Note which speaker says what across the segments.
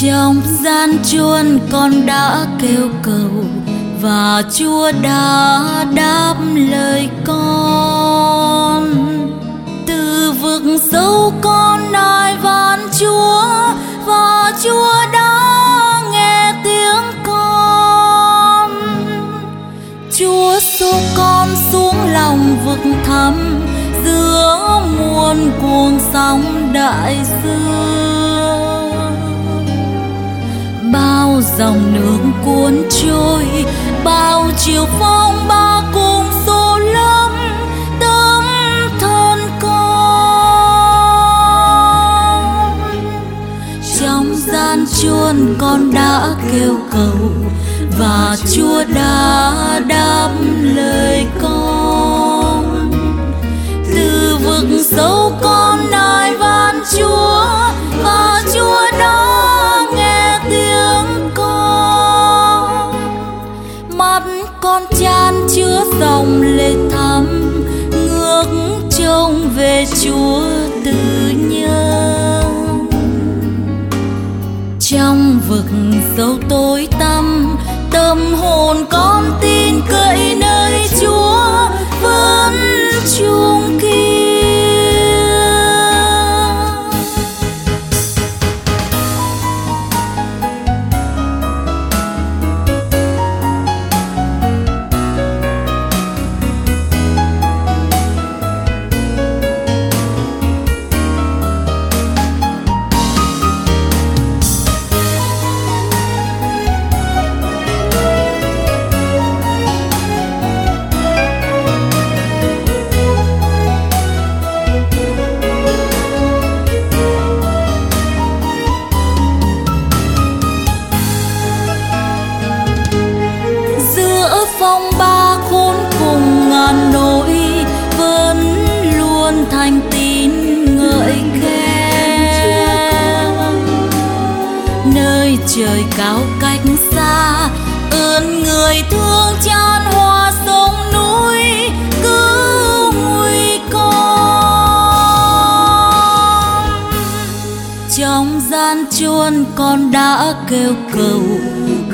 Speaker 1: trong gian chuôn con đã kêu cầu và chúa đã đáp lời con. Từ vực sâu con nài van chúa và chúa đã nghe tiếng con. Chúa xô con xuống lòng vực thẳm giữa muôn cuồng sóng đại dương. Dòng nước cuốn trôi, bao chiều phong ba cùng dù lâm tấm thân con. Trong gian chuôn con đã kêu cầu và chúa đã đáp lời con. Từ vực sâu con nài van chúa tối tăm tâm hồn con tin cậy nơi cùng nỗi vẫn luôn thành tín ngợi khen. Nơi trời cao cách xa, ơn người thương chan hoa sông núi cứu nguy con. Trong gian chuôn con đã kêu cầu,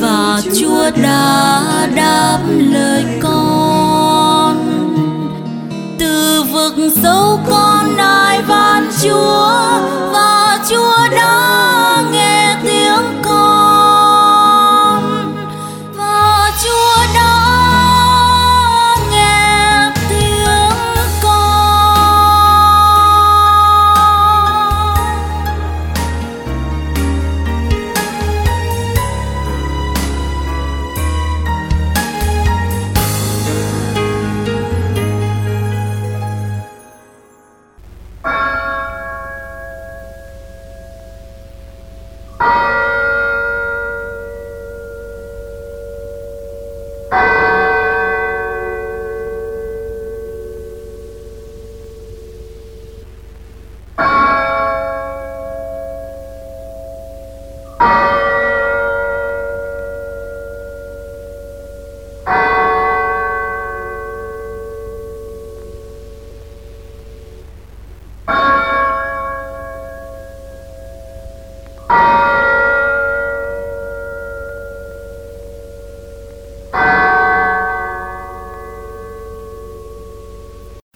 Speaker 1: và chúa đã đáp lời con vực sâu con nài